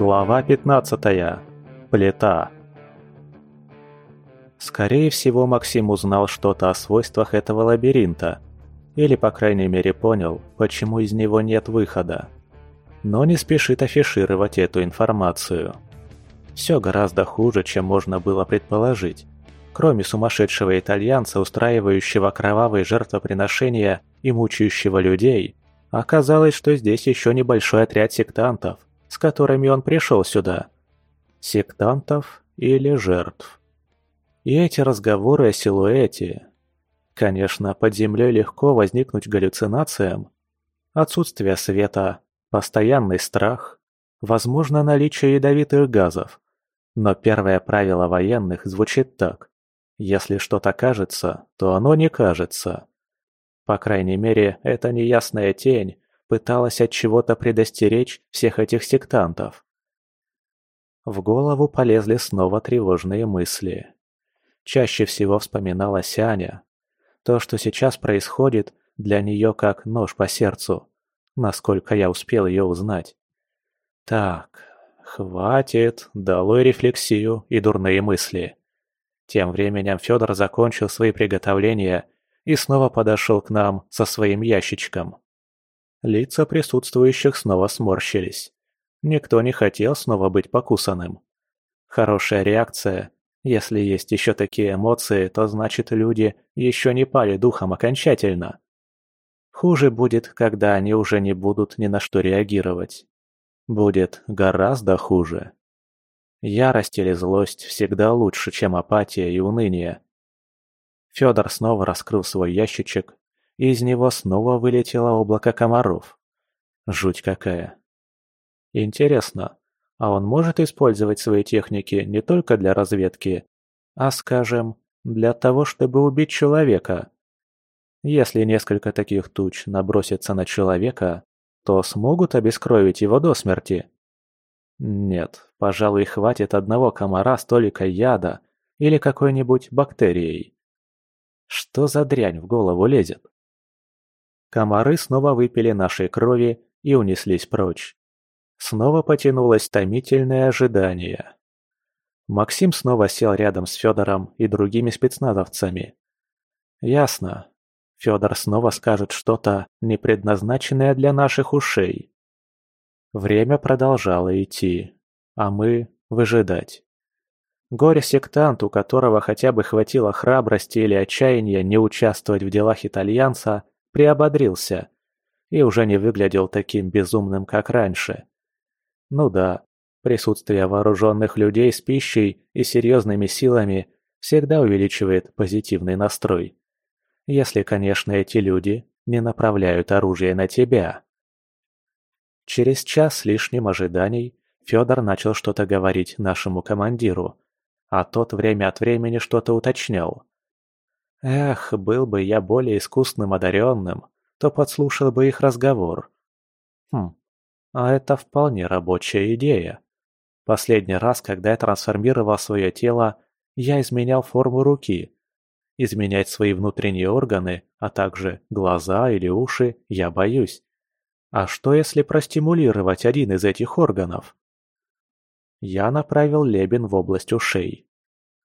Глава 15. Плита. Скорее всего, Максим узнал что-то о свойствах этого лабиринта. Или, по крайней мере, понял, почему из него нет выхода. Но не спешит афишировать эту информацию. Все гораздо хуже, чем можно было предположить. Кроме сумасшедшего итальянца, устраивающего кровавые жертвоприношения и мучающего людей, оказалось, что здесь еще небольшой отряд сектантов – с которыми он пришел сюда. Сектантов или жертв. И эти разговоры о силуэте. Конечно, под землей легко возникнуть галлюцинациям. Отсутствие света, постоянный страх, возможно наличие ядовитых газов. Но первое правило военных звучит так. Если что-то кажется, то оно не кажется. По крайней мере, эта неясная тень пыталась от чего-то предостеречь всех этих сектантов. В голову полезли снова тревожные мысли. Чаще всего вспоминалась Аня. То, что сейчас происходит, для нее как нож по сердцу, насколько я успел ее узнать. Так, хватит, долой рефлексию и дурные мысли. Тем временем Федор закончил свои приготовления и снова подошел к нам со своим ящичком. Лица присутствующих снова сморщились. Никто не хотел снова быть покусанным. Хорошая реакция. Если есть еще такие эмоции, то значит люди еще не пали духом окончательно. Хуже будет, когда они уже не будут ни на что реагировать. Будет гораздо хуже. Ярость или злость всегда лучше, чем апатия и уныние. Федор снова раскрыл свой ящичек из него снова вылетело облако комаров. Жуть какая. Интересно, а он может использовать свои техники не только для разведки, а, скажем, для того, чтобы убить человека? Если несколько таких туч набросятся на человека, то смогут обескровить его до смерти? Нет, пожалуй, хватит одного комара столика яда или какой-нибудь бактерией. Что за дрянь в голову лезет? Комары снова выпили нашей крови и унеслись прочь. Снова потянулось томительное ожидание. Максим снова сел рядом с Федором и другими спецназовцами. Ясно. Федор снова скажет что-то, не предназначенное для наших ушей. Время продолжало идти, а мы выжидать. Горе-сектант, у которого хотя бы хватило храбрости или отчаяния не участвовать в делах итальянца, приободрился и уже не выглядел таким безумным, как раньше. Ну да, присутствие вооруженных людей с пищей и серьезными силами всегда увеличивает позитивный настрой. Если, конечно, эти люди не направляют оружие на тебя. Через час с лишним ожиданий Федор начал что-то говорить нашему командиру, а тот время от времени что-то уточнял. Эх, был бы я более искусным одаренным, то подслушал бы их разговор. Хм, а это вполне рабочая идея. Последний раз, когда я трансформировал свое тело, я изменял форму руки. Изменять свои внутренние органы, а также глаза или уши, я боюсь. А что если простимулировать один из этих органов? Я направил лебен в область ушей.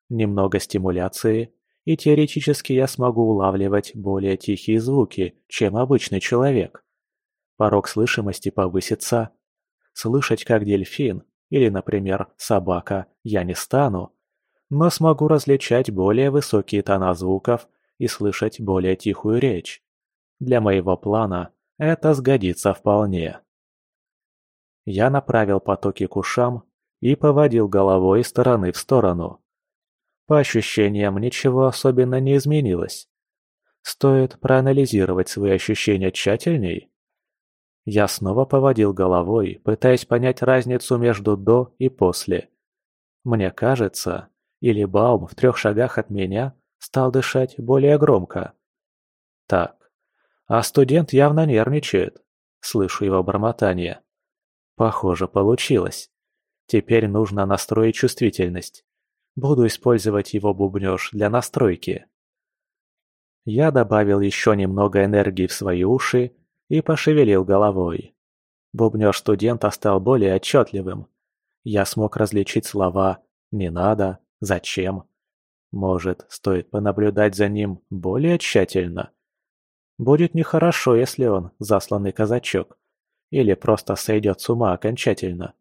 Немного стимуляции, и теоретически я смогу улавливать более тихие звуки, чем обычный человек. Порог слышимости повысится. Слышать как дельфин или, например, собака я не стану, но смогу различать более высокие тона звуков и слышать более тихую речь. Для моего плана это сгодится вполне. Я направил потоки к ушам и поводил головой из стороны в сторону. По ощущениям, ничего особенно не изменилось. Стоит проанализировать свои ощущения тщательней. Я снова поводил головой, пытаясь понять разницу между «до» и «после». Мне кажется, или Баум в трех шагах от меня стал дышать более громко. Так, а студент явно нервничает. Слышу его бормотание. Похоже, получилось. Теперь нужно настроить чувствительность. Буду использовать его бубнёж для настройки. Я добавил еще немного энергии в свои уши и пошевелил головой. Бубнёж студента стал более отчетливым. Я смог различить слова «не надо», «зачем». Может, стоит понаблюдать за ним более тщательно? Будет нехорошо, если он засланный казачок. Или просто сойдет с ума окончательно.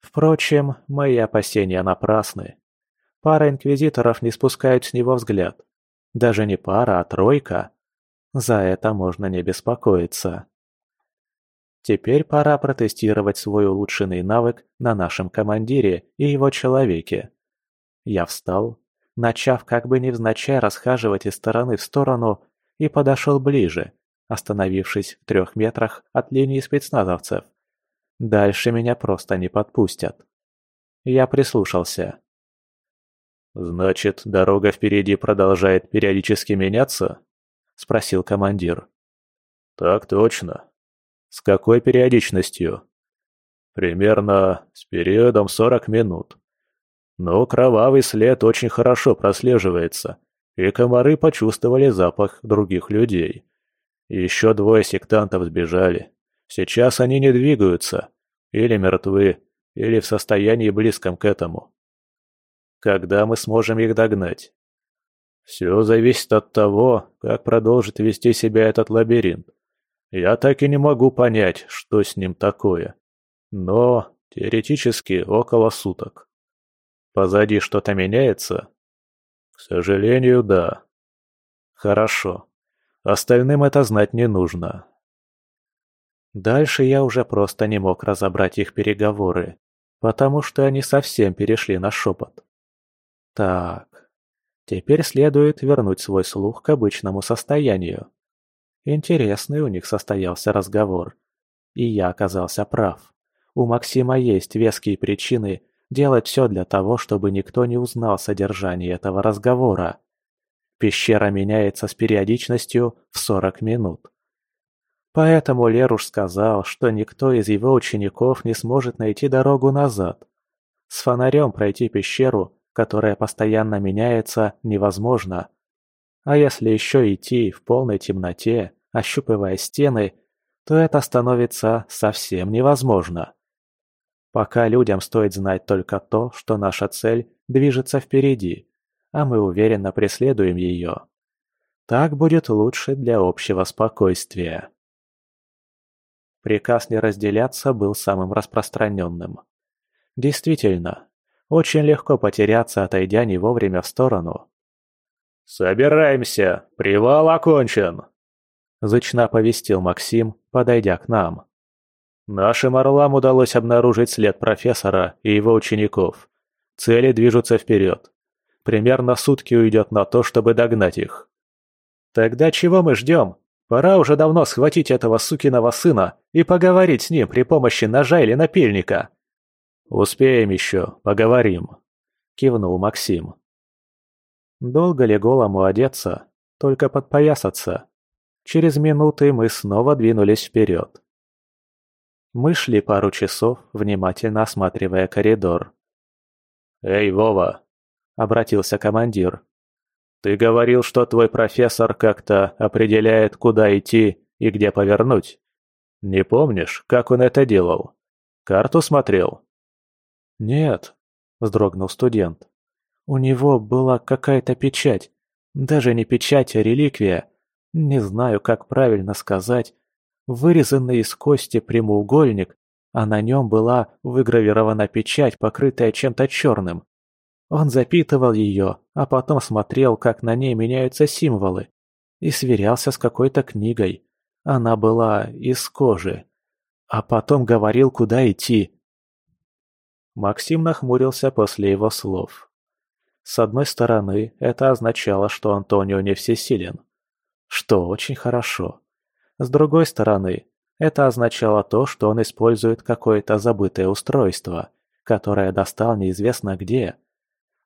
Впрочем, мои опасения напрасны. Пара инквизиторов не спускают с него взгляд. Даже не пара, а тройка. За это можно не беспокоиться. Теперь пора протестировать свой улучшенный навык на нашем командире и его человеке. Я встал, начав как бы невзначай расхаживать из стороны в сторону, и подошел ближе, остановившись в трех метрах от линии спецназовцев. Дальше меня просто не подпустят. Я прислушался. «Значит, дорога впереди продолжает периодически меняться?» – спросил командир. «Так точно. С какой периодичностью?» «Примерно с периодом 40 минут. Но кровавый след очень хорошо прослеживается, и комары почувствовали запах других людей. Еще двое сектантов сбежали. Сейчас они не двигаются. Или мертвы, или в состоянии близком к этому. Когда мы сможем их догнать? Все зависит от того, как продолжит вести себя этот лабиринт. Я так и не могу понять, что с ним такое. Но теоретически около суток. Позади что-то меняется? К сожалению, да. Хорошо. Остальным это знать не нужно. Дальше я уже просто не мог разобрать их переговоры, потому что они совсем перешли на шепот. Так, теперь следует вернуть свой слух к обычному состоянию. Интересный у них состоялся разговор. И я оказался прав. У Максима есть веские причины делать все для того, чтобы никто не узнал содержание этого разговора. Пещера меняется с периодичностью в 40 минут. Поэтому Леруш сказал, что никто из его учеников не сможет найти дорогу назад. С фонарем пройти пещеру, которая постоянно меняется, невозможно. А если еще идти в полной темноте, ощупывая стены, то это становится совсем невозможно. Пока людям стоит знать только то, что наша цель движется впереди, а мы уверенно преследуем ее. Так будет лучше для общего спокойствия. Приказ не разделяться был самым распространенным. Действительно, очень легко потеряться, отойдя не вовремя в сторону. «Собираемся! Привал окончен!» Зычно повестил Максим, подойдя к нам. Нашим орлам удалось обнаружить след профессора и его учеников. Цели движутся вперед. Примерно сутки уйдет на то, чтобы догнать их. Тогда чего мы ждем? Пора уже давно схватить этого сукиного сына и поговорить с ним при помощи ножа или напильника. Успеем еще, поговорим, кивнул Максим. Долго ли голому одеться, только подпоясаться? Через минуты мы снова двинулись вперед. Мы шли пару часов, внимательно осматривая коридор. «Эй, Вова!» – обратился командир. «Ты говорил, что твой профессор как-то определяет, куда идти и где повернуть. Не помнишь, как он это делал? Карту смотрел?» «Нет», – вздрогнул студент. «У него была какая-то печать. Даже не печать, а реликвия. Не знаю, как правильно сказать. Вырезанный из кости прямоугольник, а на нем была выгравирована печать, покрытая чем-то черным. Он запитывал ее, а потом смотрел, как на ней меняются символы, и сверялся с какой-то книгой. Она была из кожи. А потом говорил, куда идти. Максим нахмурился после его слов. С одной стороны, это означало, что Антонио не всесилен что очень хорошо. С другой стороны, это означало то, что он использует какое-то забытое устройство, которое достал неизвестно где.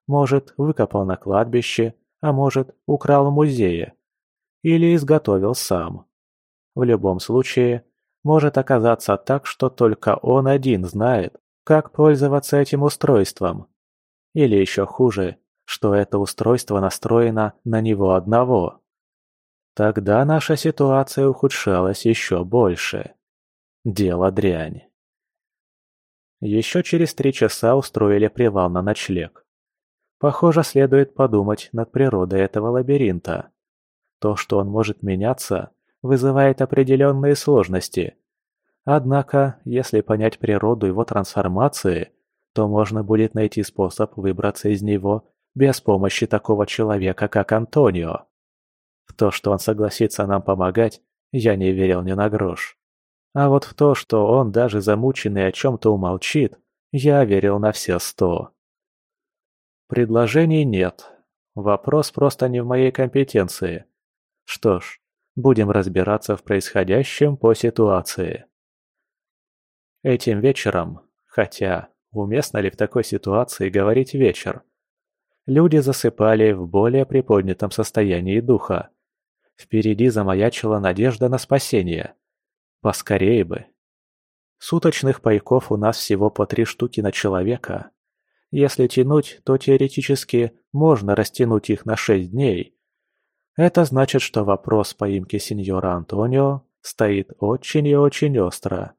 Может, выкопал на кладбище, а может, украл в музее. Или изготовил сам. В любом случае, может оказаться так, что только он один знает, как пользоваться этим устройством. Или еще хуже, что это устройство настроено на него одного. Тогда наша ситуация ухудшалась еще больше. Дело дрянь. Еще через три часа устроили привал на ночлег. Похоже, следует подумать над природой этого лабиринта. То, что он может меняться, вызывает определенные сложности. Однако, если понять природу его трансформации, то можно будет найти способ выбраться из него без помощи такого человека, как Антонио. В то, что он согласится нам помогать, я не верил ни на грош. А вот в то, что он даже замученный о чем-то умолчит, я верил на все сто. Предложений нет. Вопрос просто не в моей компетенции. Что ж, будем разбираться в происходящем по ситуации. Этим вечером, хотя уместно ли в такой ситуации говорить вечер, люди засыпали в более приподнятом состоянии духа. Впереди замаячила надежда на спасение. Поскорее бы. Суточных пайков у нас всего по три штуки на человека. Если тянуть, то теоретически можно растянуть их на шесть дней. Это значит, что вопрос поимки сеньора Антонио стоит очень и очень остро.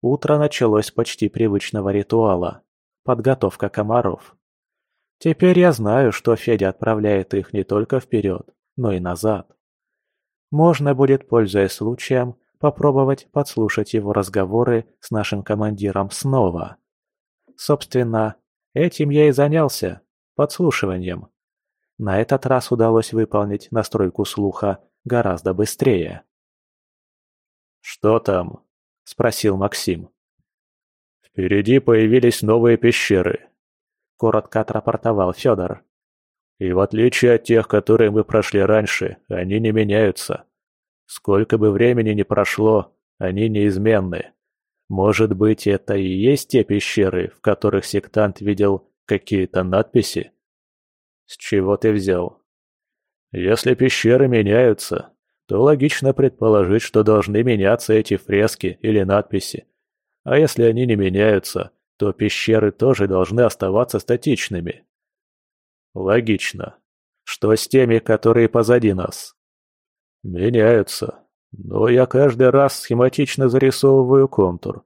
Утро началось почти привычного ритуала – подготовка комаров. Теперь я знаю, что Федя отправляет их не только вперед, но и назад. Можно будет, пользуясь случаем, попробовать подслушать его разговоры с нашим командиром снова. Собственно, этим я и занялся, подслушиванием. На этот раз удалось выполнить настройку слуха гораздо быстрее. «Что там?» – спросил Максим. «Впереди появились новые пещеры», – коротко отрапортовал Федор. И в отличие от тех, которые мы прошли раньше, они не меняются. Сколько бы времени ни прошло, они неизменны. Может быть, это и есть те пещеры, в которых сектант видел какие-то надписи? С чего ты взял? Если пещеры меняются, то логично предположить, что должны меняться эти фрески или надписи. А если они не меняются, то пещеры тоже должны оставаться статичными. Логично. Что с теми, которые позади нас? Меняются. Но я каждый раз схематично зарисовываю контур.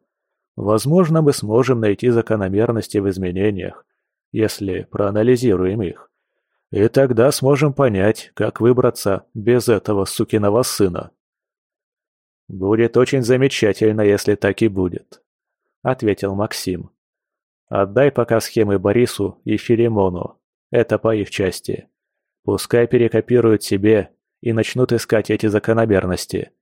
Возможно, мы сможем найти закономерности в изменениях, если проанализируем их. И тогда сможем понять, как выбраться без этого сукиного сына. «Будет очень замечательно, если так и будет», — ответил Максим. «Отдай пока схемы Борису и Филимону. Это по их части. Пускай перекопируют себе и начнут искать эти закономерности.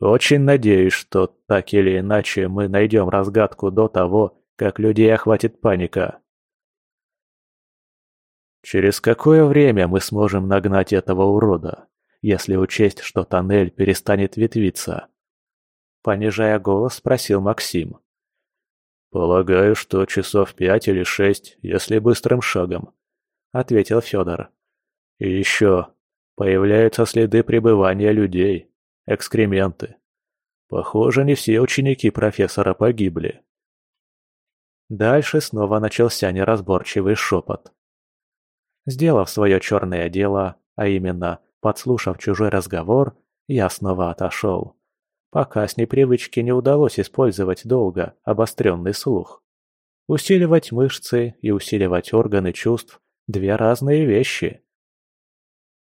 Очень надеюсь, что так или иначе мы найдем разгадку до того, как людей охватит паника. Через какое время мы сможем нагнать этого урода, если учесть, что тоннель перестанет ветвиться? Понижая голос, спросил Максим. Полагаю, что часов пять или шесть, если быстрым шагом ответил Федор. И еще появляются следы пребывания людей, экскременты. Похоже, не все ученики профессора погибли. Дальше снова начался неразборчивый шепот. Сделав свое черное дело, а именно подслушав чужой разговор, я снова отошел. Пока с непривычки не удалось использовать долго обостренный слух. Усиливать мышцы и усиливать органы чувств Две разные вещи.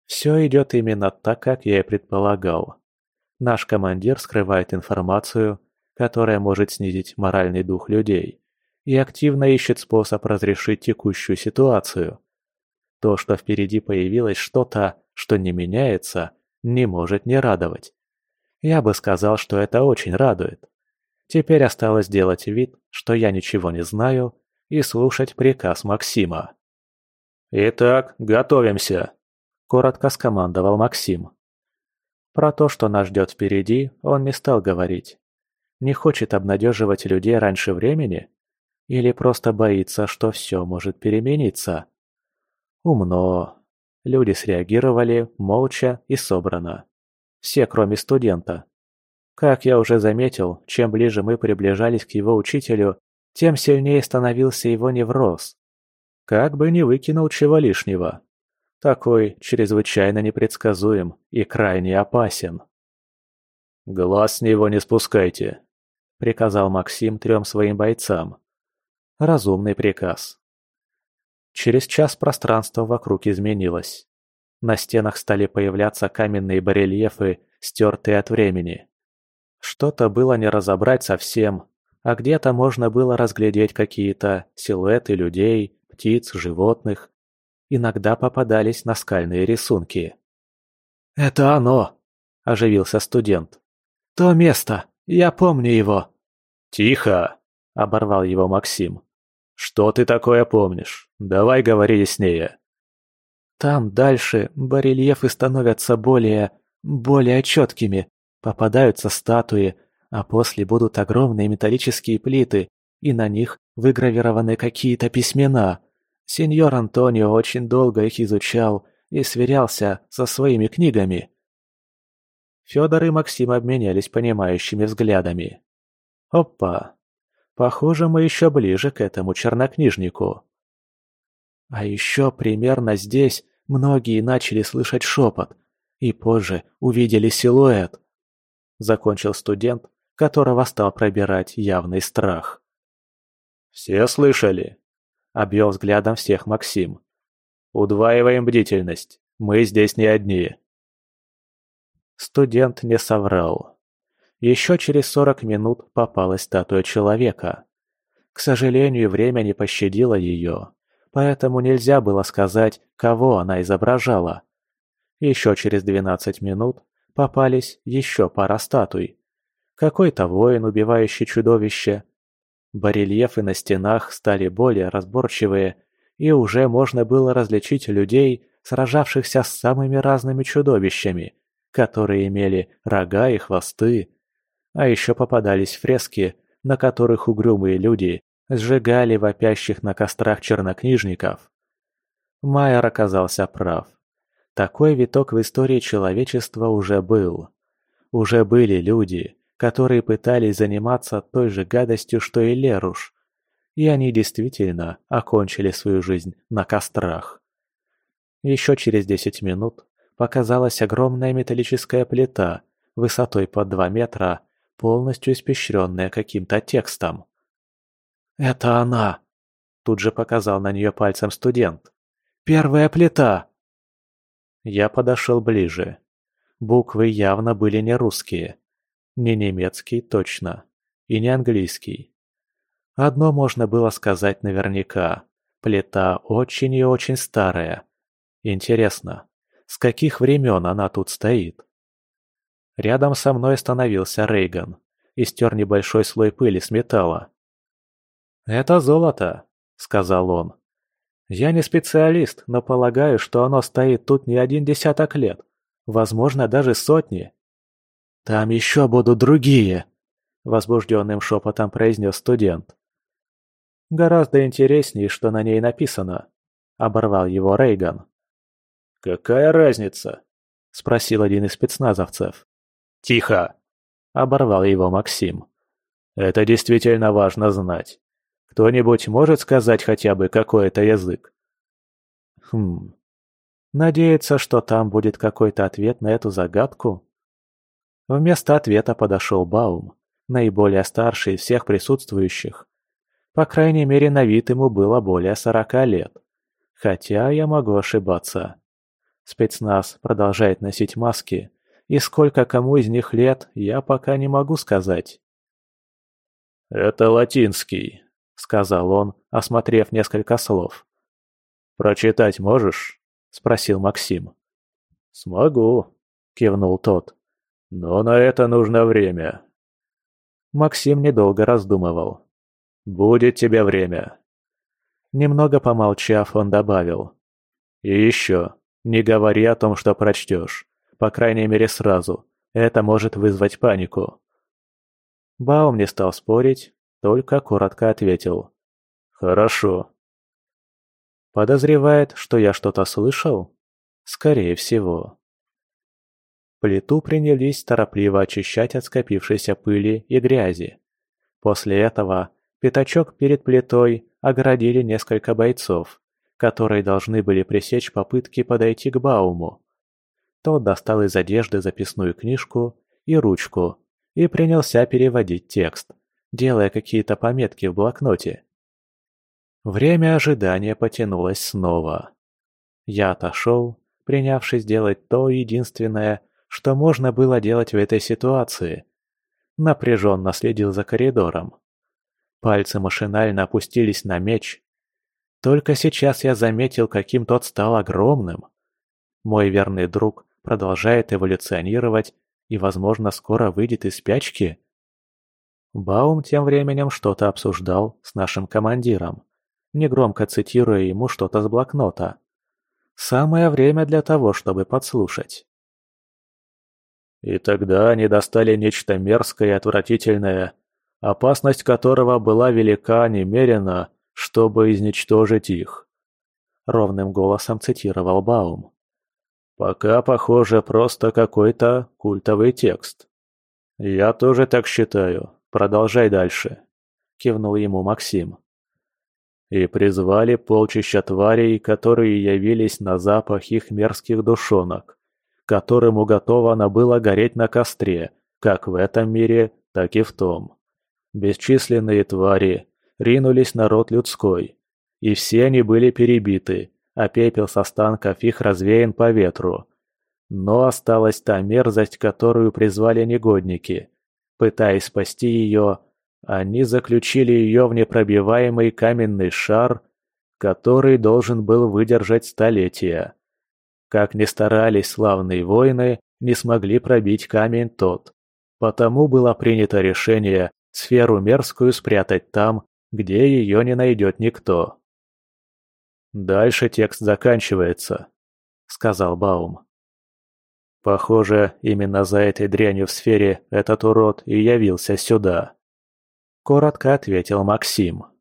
Все идет именно так, как я и предполагал. Наш командир скрывает информацию, которая может снизить моральный дух людей, и активно ищет способ разрешить текущую ситуацию. То, что впереди появилось что-то, что не меняется, не может не радовать. Я бы сказал, что это очень радует. Теперь осталось делать вид, что я ничего не знаю, и слушать приказ Максима. «Итак, готовимся», – коротко скомандовал Максим. Про то, что нас ждет впереди, он не стал говорить. Не хочет обнадеживать людей раньше времени? Или просто боится, что все может перемениться? Умно. Люди среагировали молча и собрано. Все, кроме студента. Как я уже заметил, чем ближе мы приближались к его учителю, тем сильнее становился его невроз. Как бы не выкинул чего лишнего. Такой чрезвычайно непредсказуем и крайне опасен. «Глаз с него не спускайте», — приказал Максим трем своим бойцам. Разумный приказ. Через час пространство вокруг изменилось. На стенах стали появляться каменные барельефы, стертые от времени. Что-то было не разобрать совсем, а где-то можно было разглядеть какие-то силуэты людей, птиц, животных. Иногда попадались наскальные рисунки. «Это оно!» – оживился студент. «То место! Я помню его!» «Тихо!» – оборвал его Максим. «Что ты такое помнишь? Давай говори яснее». «Там дальше барельефы становятся более... более четкими. Попадаются статуи, а после будут огромные металлические плиты, и на них выгравированы какие-то письмена. Сеньор Антонио очень долго их изучал и сверялся со своими книгами». Федор и Максим обменялись понимающими взглядами. «Опа! Похоже, мы еще ближе к этому чернокнижнику». А еще примерно здесь многие начали слышать шепот, и позже увидели силуэт. Закончил студент, которого стал пробирать явный страх. «Все слышали?» – обвел взглядом всех Максим. «Удваиваем бдительность. Мы здесь не одни». Студент не соврал. Еще через сорок минут попалась статуя человека. К сожалению, время не пощадило ее, поэтому нельзя было сказать, кого она изображала. Еще через двенадцать минут попались еще пара статуй. Какой-то воин, убивающий чудовище. Барельефы на стенах стали более разборчивые, и уже можно было различить людей, сражавшихся с самыми разными чудовищами – которые имели рога и хвосты. А еще попадались фрески, на которых угрюмые люди сжигали вопящих на кострах чернокнижников. Майер оказался прав. Такой виток в истории человечества уже был. Уже были люди, которые пытались заниматься той же гадостью, что и Леруш. И они действительно окончили свою жизнь на кострах. Еще через десять минут показалась огромная металлическая плита, высотой под два метра, полностью испещренная каким-то текстом. «Это она!» – тут же показал на нее пальцем студент. «Первая плита!» Я подошел ближе. Буквы явно были не русские. Не немецкий точно. И не английский. Одно можно было сказать наверняка. Плита очень и очень старая. Интересно, с каких времен она тут стоит? Рядом со мной остановился Рейган и стер небольшой слой пыли с металла. «Это золото», — сказал он. «Я не специалист, но полагаю, что оно стоит тут не один десяток лет, возможно, даже сотни». «Там еще будут другие», — возбужденным шепотом произнес студент. «Гораздо интереснее, что на ней написано», — оборвал его Рейган. «Какая разница?» – спросил один из спецназовцев. «Тихо!» – оборвал его Максим. «Это действительно важно знать. Кто-нибудь может сказать хотя бы какой-то язык?» «Хм... Надеяться, что там будет какой-то ответ на эту загадку?» Вместо ответа подошел Баум, наиболее старший из всех присутствующих. По крайней мере, на вид ему было более сорока лет. Хотя я могу ошибаться. Спецназ продолжает носить маски, и сколько кому из них лет, я пока не могу сказать. «Это латинский», — сказал он, осмотрев несколько слов. «Прочитать можешь?» — спросил Максим. «Смогу», — кивнул тот. «Но на это нужно время». Максим недолго раздумывал. «Будет тебе время». Немного помолчав, он добавил. «И еще. Не говори о том, что прочтешь. По крайней мере сразу. Это может вызвать панику. Баум не стал спорить, только коротко ответил. «Хорошо». Подозревает, что я что-то слышал? Скорее всего. Плиту принялись торопливо очищать от скопившейся пыли и грязи. После этого пятачок перед плитой оградили несколько бойцов, которые должны были пресечь попытки подойти к Бауму. Тот достал из одежды записную книжку и ручку и принялся переводить текст, делая какие-то пометки в блокноте. Время ожидания потянулось снова. Я отошел, принявшись делать то единственное, что можно было делать в этой ситуации. Напряженно следил за коридором. Пальцы машинально опустились на меч. Только сейчас я заметил, каким тот стал огромным. Мой верный друг продолжает эволюционировать и, возможно, скоро выйдет из спячки. Баум тем временем что-то обсуждал с нашим командиром, негромко цитируя ему что-то с блокнота. Самое время для того, чтобы подслушать. И тогда они достали нечто мерзкое и отвратительное, опасность которого была велика немерено, чтобы изничтожить их. Ровным голосом цитировал Баум. Пока, похоже, просто какой-то культовый текст. Я тоже так считаю. Продолжай дальше. Кивнул ему Максим. И призвали полчища тварей, которые явились на запах их мерзких душонок, которым уготовано было гореть на костре, как в этом мире, так и в том. Бесчисленные твари ринулись на род людской, и все они были перебиты, а пепел с останков их развеян по ветру. Но осталась та мерзость, которую призвали негодники. Пытаясь спасти ее, они заключили ее в непробиваемый каменный шар, который должен был выдержать столетия. Как ни старались славные воины, не смогли пробить камень тот. Потому было принято решение сферу мерзкую спрятать там, где ее не найдет никто. «Дальше текст заканчивается», — сказал Баум. «Похоже, именно за этой дрянью в сфере этот урод и явился сюда», — коротко ответил Максим.